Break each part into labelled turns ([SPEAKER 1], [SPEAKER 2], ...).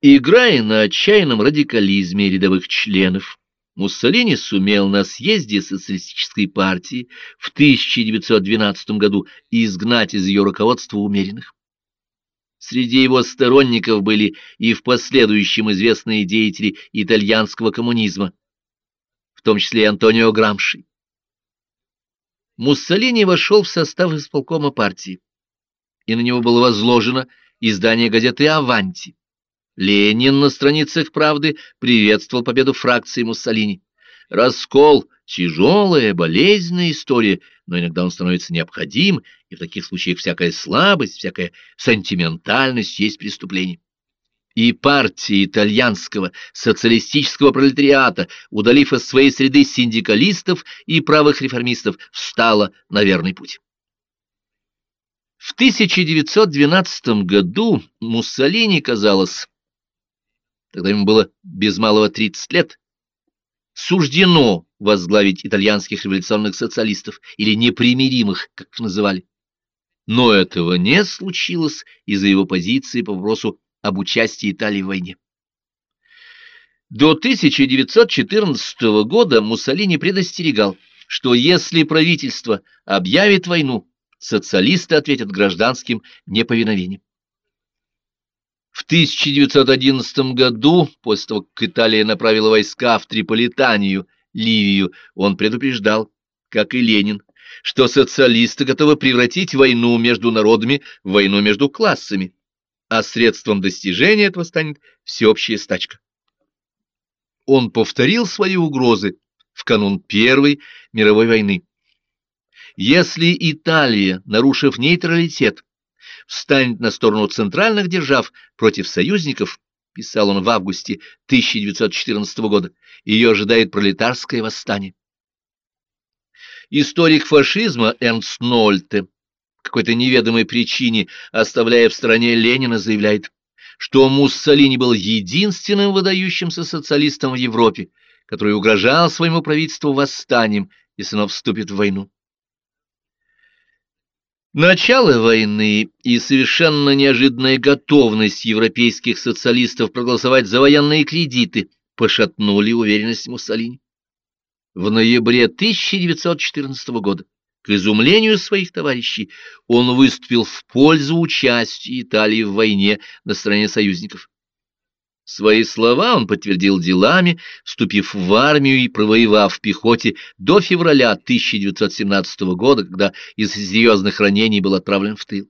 [SPEAKER 1] Играя на отчаянном радикализме рядовых членов, Муссолини сумел на съезде социалистической партии в 1912 году изгнать из ее руководства умеренных. Среди его сторонников были и в последующем известные деятели итальянского коммунизма, в том числе Антонио Грамши. Муссолини вошел в состав исполкома партии, и на него было возложено издание газеты «Аванти». Ленин на страницах «Правды» приветствовал победу фракции Муссолини. Раскол — тяжелая, болезненная история, но иногда он становится необходим, и в таких случаях всякая слабость, всякая сентиментальность есть преступление. И партия итальянского социалистического пролетариата, удалив из своей среды синдикалистов и правых реформистов, встала на верный путь. В 1912 году Муссолини, казалось, тогда ему было без малого 30 лет, суждено возглавить итальянских революционных социалистов, или непримиримых, как их называли. Но этого не случилось из-за его позиции по вопросу об участии Италии в войне. До 1914 года Муссолини предостерегал, что если правительство объявит войну, социалисты ответят гражданским неповиновением. В 1911 году, после того, как Италия направила войска в Триполитанию, Ливию, он предупреждал, как и Ленин, что социалисты готовы превратить войну между народами в войну между классами, а средством достижения этого станет всеобщая стачка. Он повторил свои угрозы в канун Первой мировой войны. Если Италия, нарушив нейтралитет, встанет на сторону центральных держав против союзников, писал он в августе 1914 года, ее ожидает пролетарское восстание. Историк фашизма Эрнст Нольте какой-то неведомой причине, оставляя в стране Ленина, заявляет, что Муссолини был единственным выдающимся социалистом в Европе, который угрожал своему правительству восстанием, если оно вступит в войну. Начало войны и совершенно неожиданная готовность европейских социалистов проголосовать за военные кредиты пошатнули уверенность Муссолини. В ноябре 1914 года, к изумлению своих товарищей, он выступил в пользу участия Италии в войне на стороне союзников. Свои слова он подтвердил делами, вступив в армию и провоевав в пехоте до февраля 1917 года, когда из серьезных ранений был отправлен в тыл.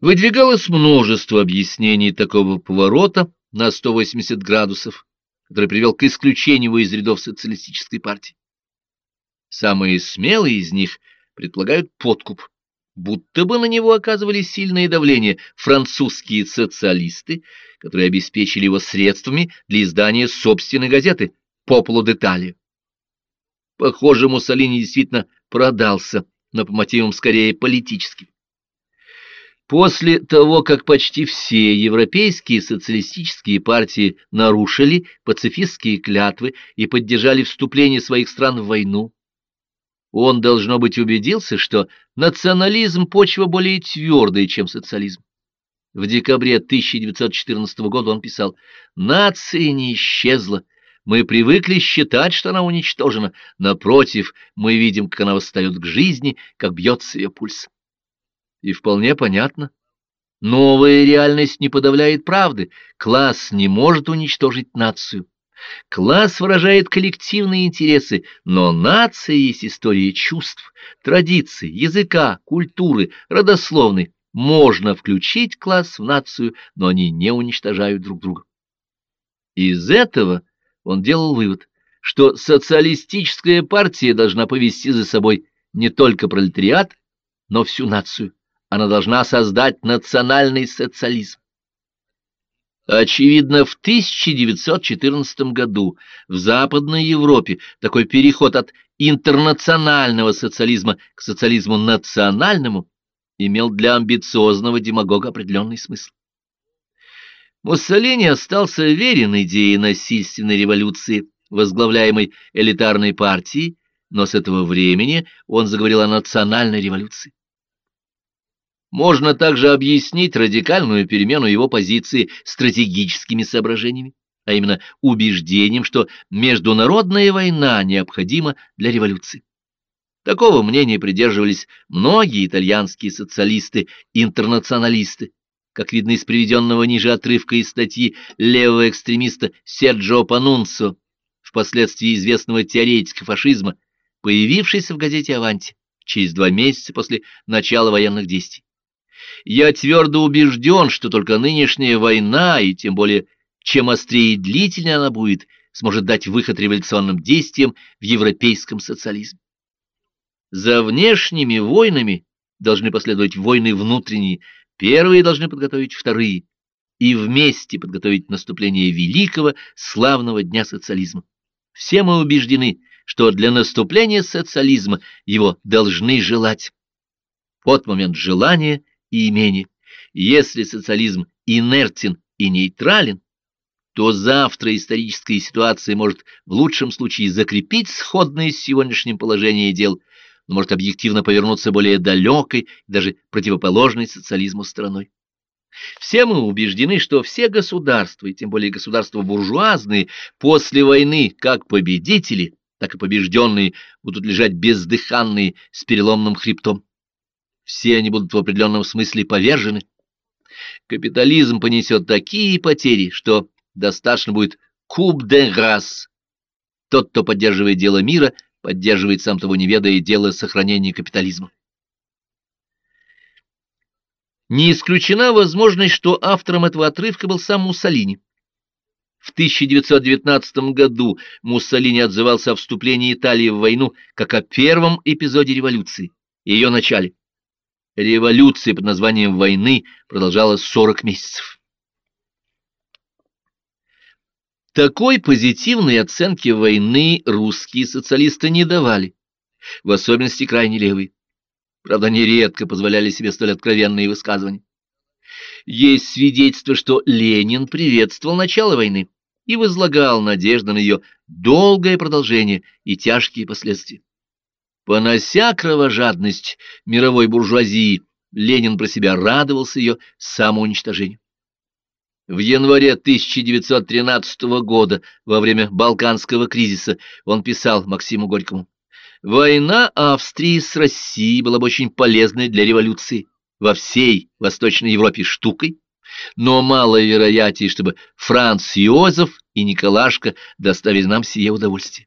[SPEAKER 1] Выдвигалось множество объяснений такого поворота на 180 градусов, который привел к исключению из рядов социалистической партии. Самые смелые из них предполагают подкуп будто бы на него оказывали сильное давление французские социалисты, которые обеспечили его средствами для издания собственной газеты «Пополо детали». Похоже, Муссолини действительно продался, но по мотивам скорее политическим. После того, как почти все европейские социалистические партии нарушили пацифистские клятвы и поддержали вступление своих стран в войну, он, должно быть, убедился, что национализм – почва более твердая, чем социализм. В декабре 1914 года он писал «Нация не исчезла. Мы привыкли считать, что она уничтожена. Напротив, мы видим, как она восстает к жизни, как бьется ее пульс». И вполне понятно. Новая реальность не подавляет правды. Класс не может уничтожить нацию. Класс выражает коллективные интересы, но нация есть история чувств, традиций, языка, культуры, родословной. Можно включить класс в нацию, но они не уничтожают друг друга. Из этого он делал вывод, что социалистическая партия должна повести за собой не только пролетариат, но всю нацию. Она должна создать национальный социализм. Очевидно, в 1914 году в Западной Европе такой переход от интернационального социализма к социализму национальному имел для амбициозного демагога определенный смысл. Муссолини остался верен идее насильственной революции, возглавляемой элитарной партией, но с этого времени он заговорил о национальной революции. Можно также объяснить радикальную перемену его позиции стратегическими соображениями, а именно убеждением, что международная война необходима для революции. Такого мнения придерживались многие итальянские социалисты-интернационалисты, как видно из приведенного ниже отрывка из статьи левого экстремиста Серджио Панунцо, впоследствии известного теоретика фашизма, появившейся в газете «Аванти» через два месяца после начала военных действий. Я твердо убежден, что только нынешняя война, и тем более чем острее и длительнее она будет, сможет дать выход революционным действиям в европейском социализме. За внешними войнами должны последовать войны внутренние, первые должны подготовить вторые, и вместе подготовить наступление великого славного дня социализма. Все мы убеждены, что для наступления социализма его должны желать. Вот момент желания и имени. Если социализм инертен и нейтрален, то завтра историческая ситуация может в лучшем случае закрепить сходное с сегодняшним положением дел, но может объективно повернуться более далекой, даже противоположной социализму страной. Все мы убеждены, что все государства, и тем более государства буржуазные, после войны, как победители, так и побежденные, будут лежать бездыханные с переломным хребтом все они будут в определенном смысле повержены. Капитализм понесет такие потери, что достаточно будет куб де рас. Тот, кто поддерживает дело мира, поддерживает, сам того не ведая, дело сохранения капитализма. Не исключена возможность, что автором этого отрывка был сам Муссолини. В 1919 году Муссолини отзывался о вступлении Италии в войну как о первом эпизоде революции, ее начале. Революция под названием войны продолжалась 40 месяцев. Такой позитивной оценки войны русские социалисты не давали, в особенности крайне левые. Правда, они редко позволяли себе столь откровенные высказывания. Есть свидетельство, что Ленин приветствовал начало войны и возлагал надежды на ее долгое продолжение и тяжкие последствия. Понося кровожадность мировой буржуазии, Ленин про себя радовался ее самоуничтожению. В январе 1913 года, во время Балканского кризиса, он писал Максиму Горькому, «Война Австрии с Россией была бы очень полезной для революции во всей Восточной Европе штукой, но мало вероятнее, чтобы Франц Иозеф и Николашка доставили нам сие удовольствие.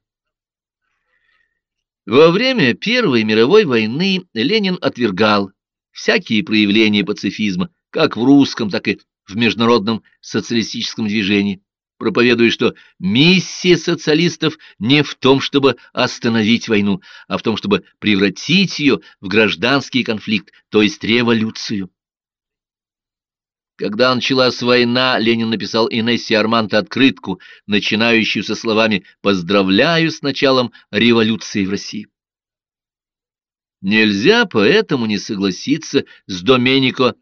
[SPEAKER 1] Во время Первой мировой войны Ленин отвергал всякие проявления пацифизма, как в русском, так и в международном социалистическом движении, проповедуя, что миссия социалистов не в том, чтобы остановить войну, а в том, чтобы превратить ее в гражданский конфликт, то есть революцию. Когда началась война, Ленин написал Инессе Арманте открытку, начинающую со словами «Поздравляю с началом революции в России». Нельзя поэтому не согласиться с Доменико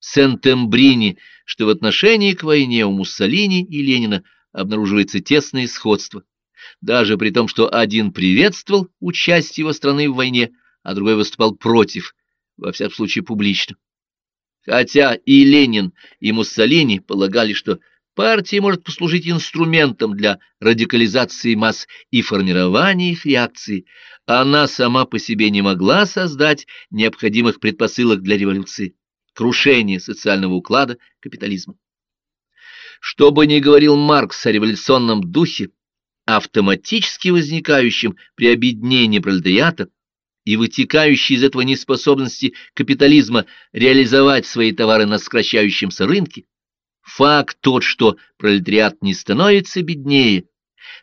[SPEAKER 1] Сентембрини, что в отношении к войне у Муссолини и Ленина обнаруживается тесное сходство, даже при том, что один приветствовал участие его страны в войне, а другой выступал против, во всяком случае публично. Хотя и Ленин, и Муссолини полагали, что партия может послужить инструментом для радикализации масс и формирования их реакции, она сама по себе не могла создать необходимых предпосылок для революции, крушения социального уклада капитализма. Что бы ни говорил Маркс о революционном духе, автоматически возникающем при объединении пролетариата, и вытекающей из этого неспособности капитализма реализовать свои товары на сокращающемся рынке, факт тот, что пролетариат не становится беднее,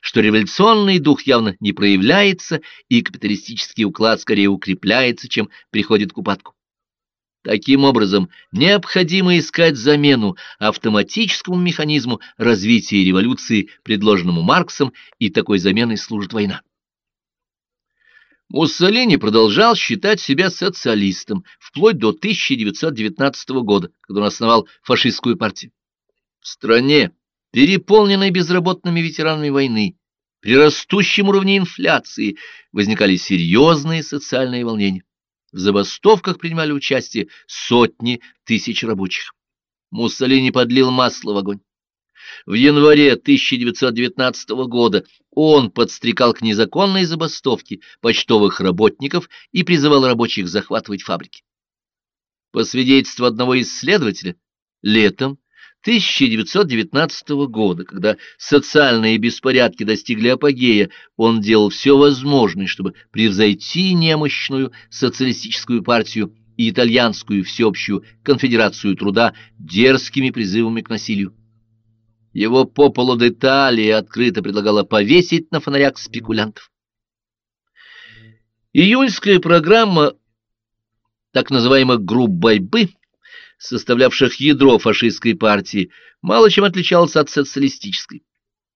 [SPEAKER 1] что революционный дух явно не проявляется, и капиталистический уклад скорее укрепляется, чем приходит к упадку. Таким образом, необходимо искать замену автоматическому механизму развития революции, предложенному Марксом, и такой заменой служит война. Муссолини продолжал считать себя социалистом вплоть до 1919 года, когда он основал фашистскую партию. В стране, переполненной безработными ветеранами войны, при растущем уровне инфляции возникали серьезные социальные волнения. В забастовках принимали участие сотни тысяч рабочих. Муссолини подлил масло в огонь. В январе 1919 года он подстрекал к незаконной забастовке почтовых работников и призывал рабочих захватывать фабрики. По свидетельству одного исследователя, летом 1919 года, когда социальные беспорядки достигли апогея, он делал все возможное, чтобы превзойти немощную социалистическую партию и итальянскую всеобщую конфедерацию труда дерзкими призывами к насилию. Его Пополо де открыто предлагала повесить на фонарях спекулянтов. Июльская программа так называемых групп борьбы составлявших ядро фашистской партии, мало чем отличалась от социалистической.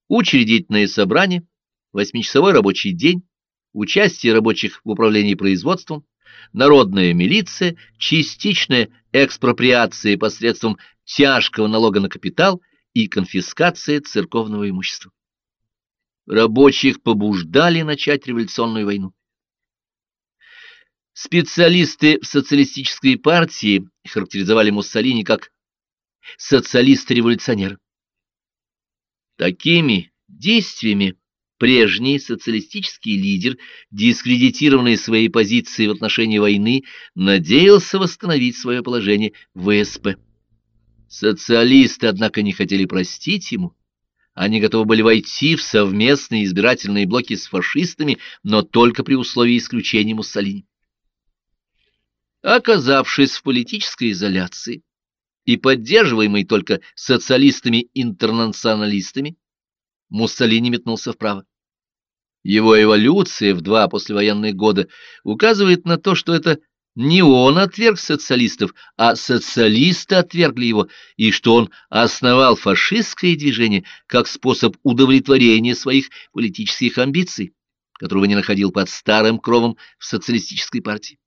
[SPEAKER 1] Учредительное собрание, восьмичасовой рабочий день, участие рабочих в управлении производством, народная милиция, частичная экспроприация посредством тяжкого налога на капитал и конфискация церковного имущества. Рабочих побуждали начать революционную войну. Специалисты в социалистической партии характеризовали Муссолини как социалист-революционер. Такими действиями прежний социалистический лидер, дискредитированный своей позицией в отношении войны, надеялся восстановить свое положение в ВСП. Социалисты, однако, не хотели простить ему. Они готовы были войти в совместные избирательные блоки с фашистами, но только при условии исключения Муссолини. Оказавшись в политической изоляции и поддерживаемый только социалистами-интернационалистами, Муссолини метнулся вправо. Его эволюция в два послевоенные года указывает на то, что это не он отверг социалистов, а социалисты отвергли его, и что он основал фашистское движение как способ удовлетворения своих политических амбиций, которого не находил под старым кровом в социалистической партии.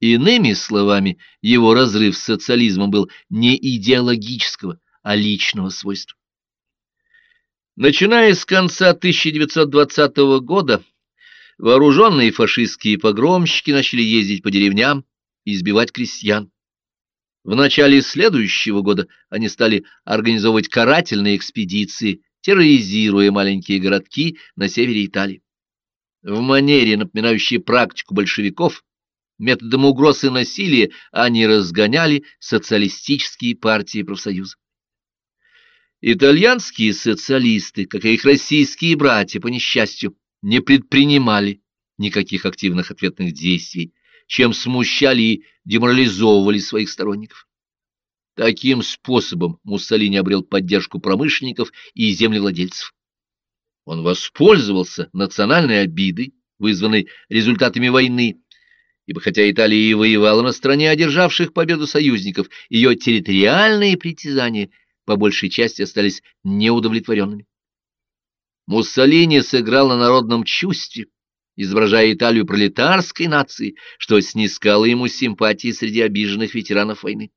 [SPEAKER 1] Иными словами, его разрыв с социализмом был не идеологического, а личного свойства. Начиная с конца 1920 года, вооруженные фашистские погромщики начали ездить по деревням и избивать крестьян. В начале следующего года они стали организовывать карательные экспедиции, терроризируя маленькие городки на севере Италии. В манере, напоминающей практику большевиков, Методом угроз и насилия они разгоняли социалистические партии и профсоюзы. Итальянские социалисты, как и их российские братья, по несчастью, не предпринимали никаких активных ответных действий, чем смущали и деморализовывали своих сторонников. Таким способом Муссолини обрел поддержку промышленников и землевладельцев. Он воспользовался национальной обидой, вызванной результатами войны, ибо хотя Италия и воевала на стороне одержавших победу союзников, ее территориальные притязания по большей части остались неудовлетворенными. Муссолини сыграл на народном чувстве, изображая Италию пролетарской нации, что снискало ему симпатии среди обиженных ветеранов войны.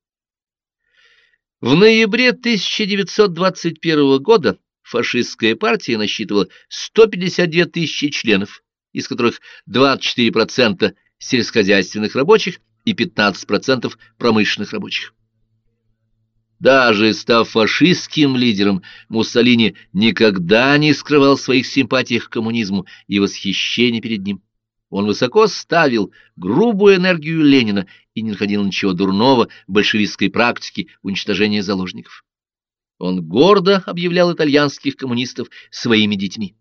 [SPEAKER 1] В ноябре 1921 года фашистская партия насчитывала 152 тысячи членов, из которых 24% сельскохозяйственных рабочих и 15% промышленных рабочих. Даже став фашистским лидером, Муссолини никогда не скрывал своих симпатий к коммунизму и восхищения перед ним. Он высоко ставил грубую энергию Ленина и не находил ничего дурного в большевистской практике уничтожения заложников. Он гордо объявлял итальянских коммунистов своими детьми.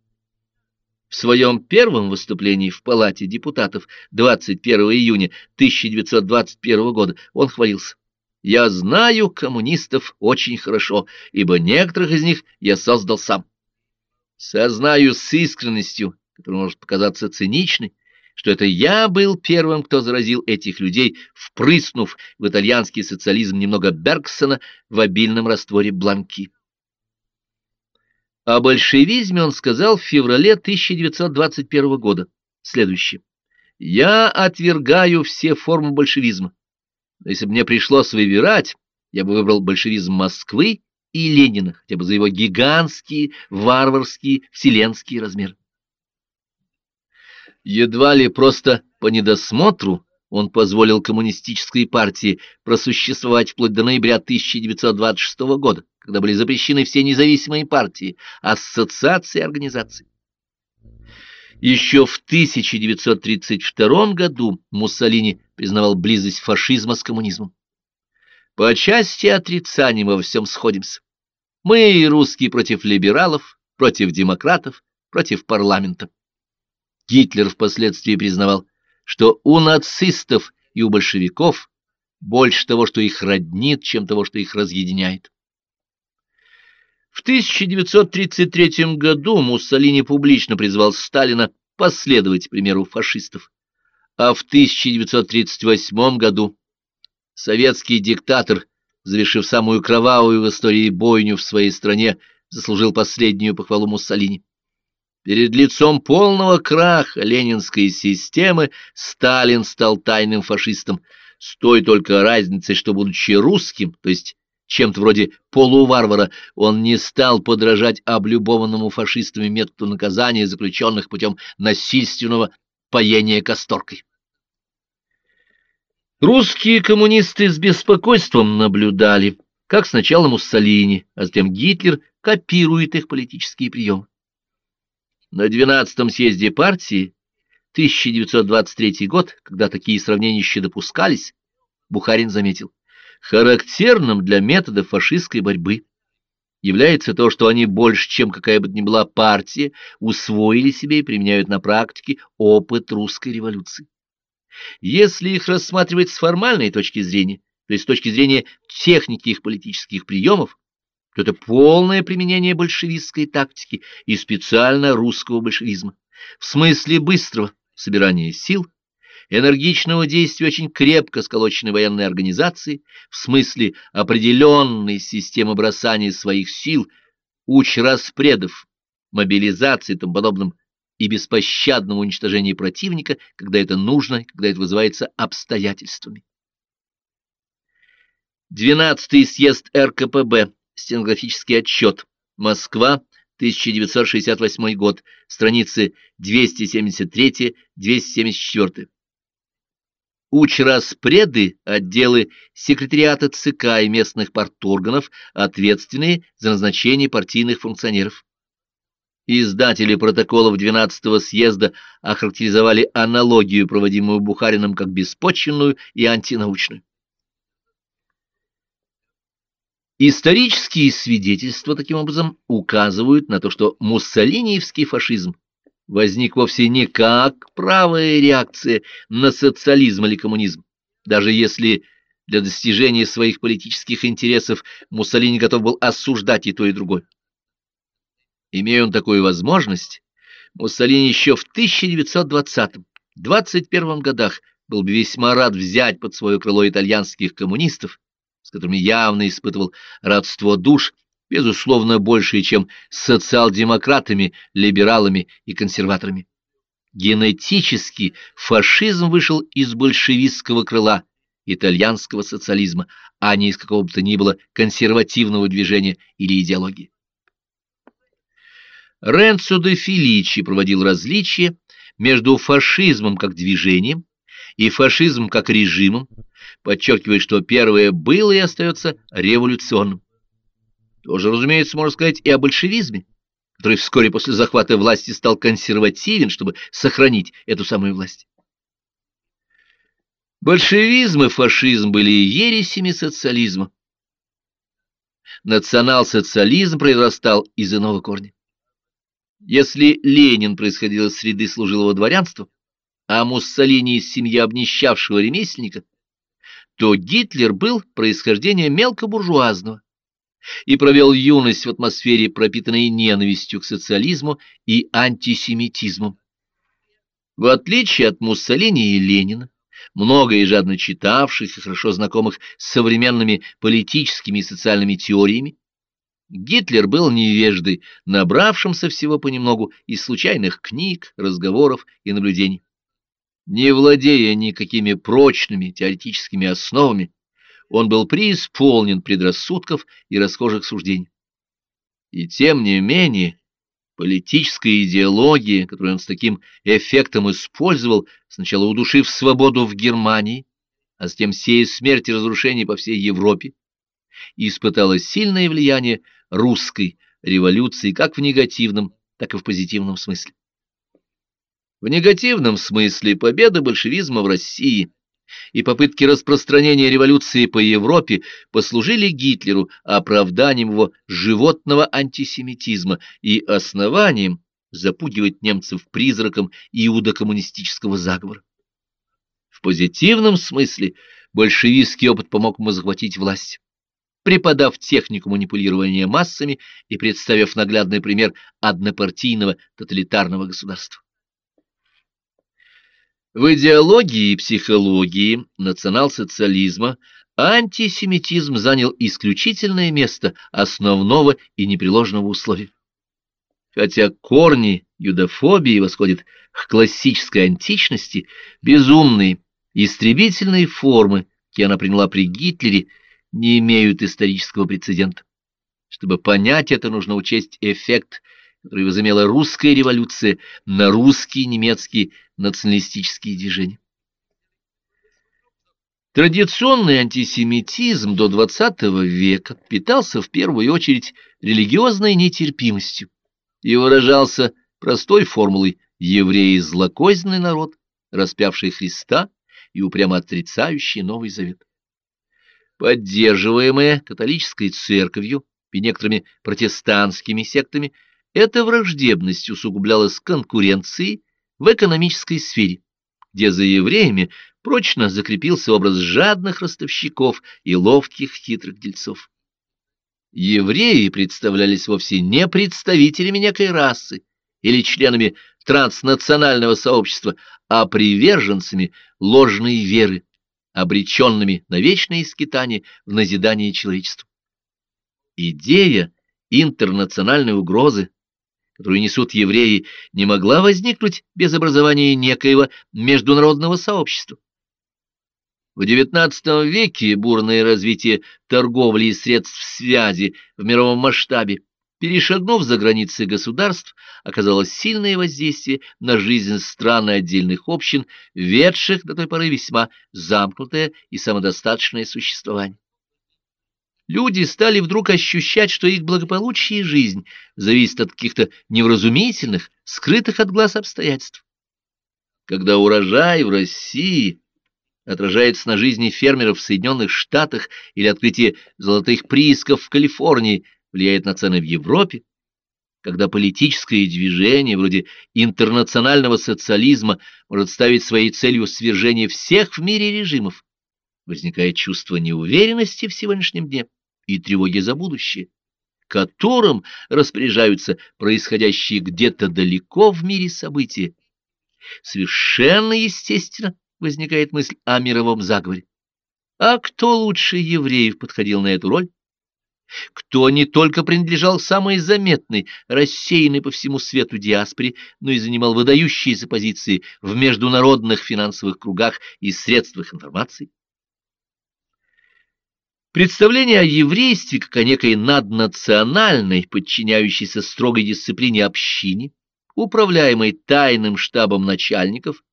[SPEAKER 1] В своем первом выступлении в Палате депутатов 21 июня 1921 года он хвалился. «Я знаю коммунистов очень хорошо, ибо некоторых из них я создал сам. Сознаю с искренностью, которая может показаться циничной, что это я был первым, кто заразил этих людей, впрыснув в итальянский социализм немного Бергсона в обильном растворе Бланки. О большевизме он сказал в феврале 1921 года следующее. «Я отвергаю все формы большевизма. Но если бы мне пришлось выбирать, я бы выбрал большевизм Москвы и Ленина, хотя бы за его гигантские, варварские, вселенские размеры. Едва ли просто по недосмотру он позволил коммунистической партии просуществовать вплоть до ноября 1926 года, когда были запрещены все независимые партии, ассоциации и организации. Еще в 1932 году Муссолини признавал близость фашизма с коммунизмом. По части отрицаний мы во всем сходимся. Мы, русские, против либералов, против демократов, против парламента. Гитлер впоследствии признавал, что у нацистов и у большевиков больше того, что их роднит, чем того, что их разъединяет. В 1933 году Муссолини публично призвал Сталина последовать примеру фашистов, а в 1938 году советский диктатор, завершив самую кровавую в истории бойню в своей стране, заслужил последнюю похвалу Муссолини. Перед лицом полного краха ленинской системы Сталин стал тайным фашистом, с той только разницей, что, будучи русским, то есть чем-то вроде полуварвара, он не стал подражать облюбованному фашистами методу наказания заключенных путем насильственного поения касторкой. Русские коммунисты с беспокойством наблюдали, как сначала Муссолини, а затем Гитлер копирует их политические приемы. На 12-м съезде партии 1923 год, когда такие сравнения еще допускались, Бухарин заметил, характерным для методов фашистской борьбы является то, что они больше, чем какая бы ни была партия, усвоили себе и применяют на практике опыт русской революции. Если их рассматривать с формальной точки зрения, то есть с точки зрения техники их политических приемов, то это полное применение большевистской тактики и специально русского большевизма, в смысле быстрого собирания сил, энергичного действия очень крепко сколоченной военной организации, в смысле определенной системы бросания своих сил, уч распредов, мобилизации и тому подобным, и беспощадного уничтожения противника, когда это нужно, когда это вызывается обстоятельствами. 12-й съезд РКПБ Стенографический отчет. Москва, 1968 год. Страницы 273-274. Учраспреды, отделы секретариата ЦК и местных парторганов, ответственные за назначение партийных функционеров. Издатели протоколов 12-го съезда охарактеризовали аналогию, проводимую Бухарином, как беспочвенную и антинаучную. Исторические свидетельства, таким образом, указывают на то, что муссолиниевский фашизм возник вовсе не как правая реакция на социализм или коммунизм, даже если для достижения своих политических интересов Муссолини готов был осуждать и то, и другое. Имея он такую возможность, Муссолини еще в 1920-21 годах был бы весьма рад взять под свое крыло итальянских коммунистов, с которыми явно испытывал родство душ, безусловно, большее, чем с социал-демократами, либералами и консерваторами. Генетически фашизм вышел из большевистского крыла итальянского социализма, а не из какого бы то ни было консервативного движения или идеологии. Ренцо де Филичи проводил различия между фашизмом как движением и фашизмом как режимом, подчеркивая, что первое было и остается революционным. Тоже, разумеется, можно сказать и о большевизме, который вскоре после захвата власти стал консервативен, чтобы сохранить эту самую власть. Большевизм и фашизм были ересями социализма. Национал-социализм произрастал из иного корня. Если Ленин происходил из среды служилого дворянства, а Муссолини из семьи обнищавшего ремесленника, то Гитлер был происхождения мелкобуржуазного и провел юность в атмосфере, пропитанной ненавистью к социализму и антисемитизму. В отличие от Муссолини и Ленина, много и жадно читавших и хорошо знакомых с современными политическими и социальными теориями, Гитлер был невеждой, набравшимся всего понемногу из случайных книг, разговоров и наблюдений. Не владея никакими прочными теоретическими основами, он был преисполнен предрассудков и расхожих суждений. И тем не менее, Политическая идеология, которую он с таким эффектом использовал, сначала удушив свободу в Германии, а затем сея смерть и разрушение по всей Европе, испытала сильное влияние русской революции как в негативном, так и в позитивном смысле. В негативном смысле победа большевизма в России и попытки распространения революции по Европе послужили Гитлеру оправданием его животного антисемитизма и основанием запугивать немцев призраком иудокоммунистического заговора. В позитивном смысле большевистский опыт помог ему захватить власть, преподав технику манипулирования массами и представив наглядный пример однопартийного тоталитарного государства. В идеологии и психологии национал-социализма антисемитизм занял исключительное место основного и непреложного условия. Хотя корни юдофобии восходят к классической античности, безумные, истребительные формы, какие она приняла при Гитлере, не имеют исторического прецедента. Чтобы понять это, нужно учесть эффект который возымела русская революция на русские и немецкие националистические движения. Традиционный антисемитизм до XX века питался в первую очередь религиозной нетерпимостью и выражался простой формулой «евреи – злокозненный народ, распявший Христа и упрямо отрицающий Новый Завет». Поддерживаемая католической церковью и некоторыми протестантскими сектами – эта враждебность усугублялась конкуренцией в экономической сфере, где за евреями прочно закрепился образ жадных ростовщиков и ловких хитрых дельцов. Евреи представлялись вовсе не представителями некой расы или членами транснационального сообщества, а приверженцами ложной веры, обреченными на вечные скитания в назидании человечеству. Идея интернациональной угрозы которую несут евреи, не могла возникнуть без образования некоего международного сообщества. В XIX веке бурное развитие торговли и средств связи в мировом масштабе, перешагнув за границы государств, оказало сильное воздействие на жизнь стран и отдельных общин, ведших до той поры весьма замкнутое и самодостаточное существование люди стали вдруг ощущать, что их благополучие и жизнь зависят от каких-то невразумительных, скрытых от глаз обстоятельств. Когда урожай в России отражается на жизни фермеров в Соединенных Штатах или открытие золотых приисков в Калифорнии влияет на цены в Европе, когда политическое движение вроде интернационального социализма может ставить своей целью свержение всех в мире режимов, возникает чувство неуверенности в сегодняшнем дне и тревоги за будущее, которым распоряжаются происходящие где-то далеко в мире события. Совершенно естественно возникает мысль о мировом заговоре. А кто лучше евреев подходил на эту роль? Кто не только принадлежал самой заметной, рассеянной по всему свету диаспоре, но и занимал выдающиеся позиции в международных финансовых кругах и средствах информации? Представление о еврействе как о некой наднациональной, подчиняющейся строгой дисциплине общине, управляемой тайным штабом начальников,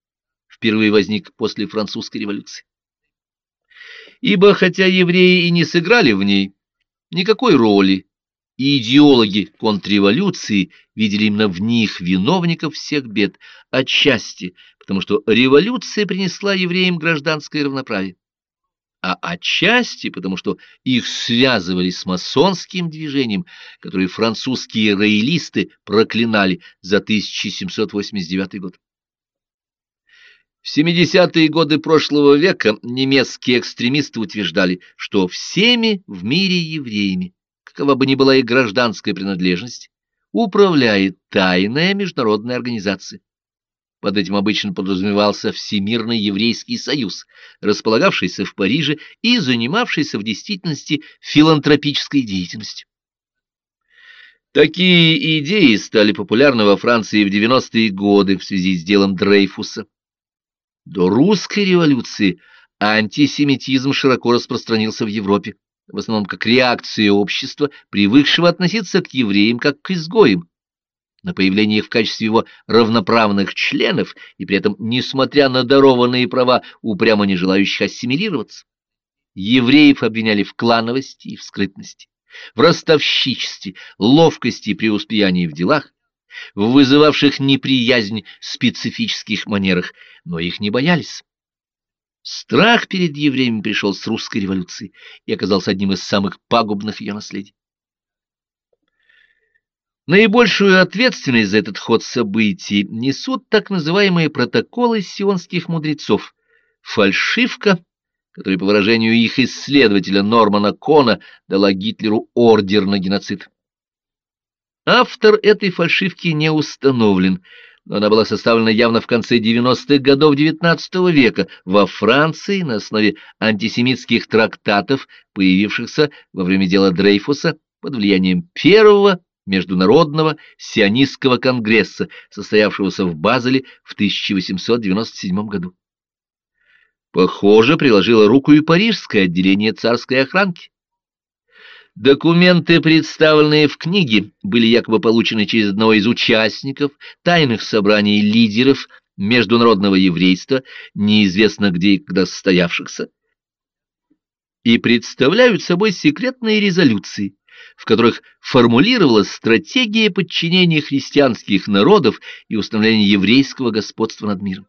[SPEAKER 1] впервые возник после французской революции. Ибо хотя евреи и не сыграли в ней никакой роли, и идеологи контрреволюции видели именно в них виновников всех бед, отчасти потому что революция принесла евреям гражданское равноправие а отчасти потому, что их связывали с масонским движением, которое французские роялисты проклинали за 1789 год. В 70-е годы прошлого века немецкие экстремисты утверждали, что всеми в мире евреями, какова бы ни была их гражданская принадлежность, управляет тайная международная организация под этим обычно подразумевался Всемирный еврейский союз, располагавшийся в Париже и занимавшийся в действительности филантропической деятельностью. Такие идеи стали популярны во Франции в 90-е годы в связи с делом Дрейфуса. До русской революции антисемитизм широко распространился в Европе, в основном как реакция общества, привыкшего относиться к евреям как к изгоям, на появление в качестве его равноправных членов и при этом, несмотря на дарованные права, упрямо не желающих ассимилироваться. Евреев обвиняли в клановости и в скрытности, в ростовщичестве, ловкости и преуспеянии в делах, в вызывавших неприязнь специфических манерах, но их не боялись. Страх перед евреями пришел с русской революции и оказался одним из самых пагубных ее наследий. Наибольшую ответственность за этот ход событий несут так называемые протоколы сионских мудрецов, фальшивка, которая, по выражению их исследователя Нормана Кона, дала Гитлеру ордер на геноцид. Автор этой фальшивки не установлен, но она была составлена явно в конце 90-х годов XIX века во Франции на основе антисемитских трактатов, появившихся во время дела Дрейфуса под влиянием первого Международного сионистского конгресса, состоявшегося в Базеле в 1897 году. Похоже, приложило руку и парижское отделение царской охранки. Документы, представленные в книге, были якобы получены через одного из участников тайных собраний лидеров международного еврейства, неизвестно где и когда состоявшихся, и представляют собой секретные резолюции, в которых формулировалась стратегия подчинения христианских народов и установления еврейского господства над миром.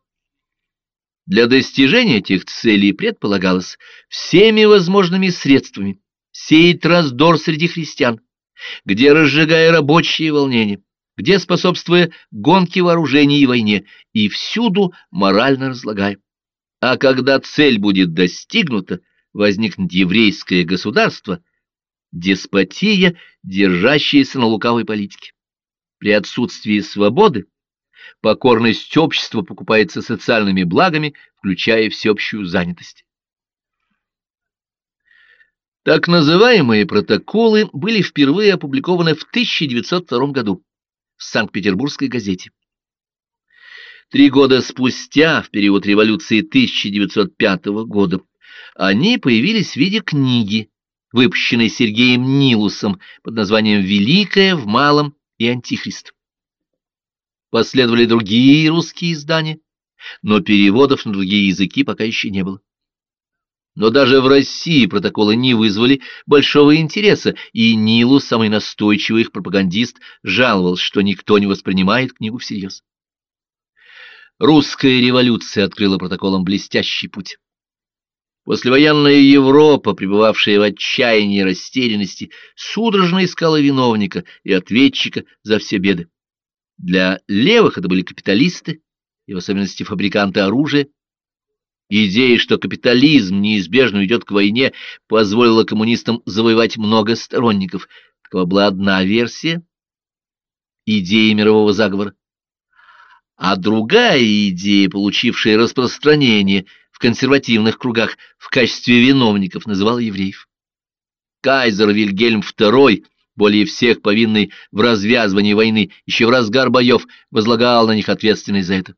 [SPEAKER 1] Для достижения этих целей предполагалось всеми возможными средствами сеять раздор среди христиан, где разжигая рабочие волнения, где способствуя гонке вооружений и войне, и всюду морально разлагая. А когда цель будет достигнута, возникнет еврейское государство, деспотия, держащаяся на лукавой политике. При отсутствии свободы покорность общества покупается социальными благами, включая всеобщую занятость. Так называемые протоколы были впервые опубликованы в 1902 году в Санкт-Петербургской газете. Три года спустя, в период революции 1905 года, они появились в виде книги, выпущенной Сергеем Нилусом под названием «Великое в малом и Антихрист». Последовали другие русские издания, но переводов на другие языки пока еще не было. Но даже в России протоколы не вызвали большого интереса, и Нилу, самый настойчивый их пропагандист, жаловался, что никто не воспринимает книгу всерьез. Русская революция открыла протоколом блестящий путь. Послевоенная Европа, пребывавшая в отчаянии и растерянности, судорожно искала виновника и ответчика за все беды. Для левых это были капиталисты, и в особенности фабриканты оружия, Идея, что капитализм неизбежно идет к войне, позволила коммунистам завоевать много сторонников. Такова была одна версия идеи мирового заговора. А другая идея, получившая распространение в консервативных кругах в качестве виновников, называла евреев. Кайзер Вильгельм II, более всех повинный в развязывании войны, еще в разгар боев, возлагал на них ответственность за это.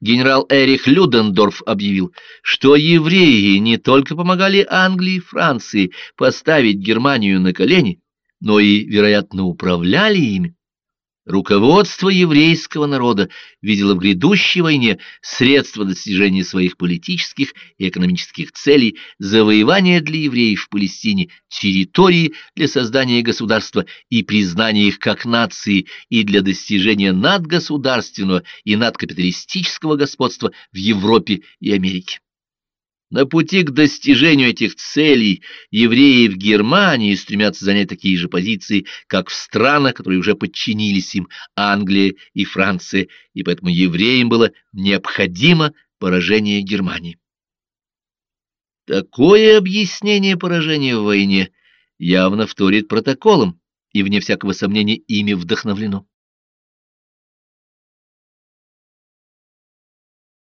[SPEAKER 1] Генерал Эрих Людендорф объявил, что евреи не только помогали Англии и Франции поставить Германию на колени, но и, вероятно, управляли ими. Руководство еврейского народа видело в грядущей войне средства достижения своих политических и экономических целей, завоевания для евреев в Палестине территории для создания государства и признания их как нации и для достижения надгосударственного и надкапиталистического господства в Европе и Америке. На пути к достижению этих целей евреи в Германии стремятся занять такие же позиции, как в странах, которые уже подчинились им, Англия и Франция, и поэтому евреям было необходимо поражение Германии. Такое объяснение поражения в войне явно вторит протоколам, и, вне всякого сомнения, ими вдохновлено.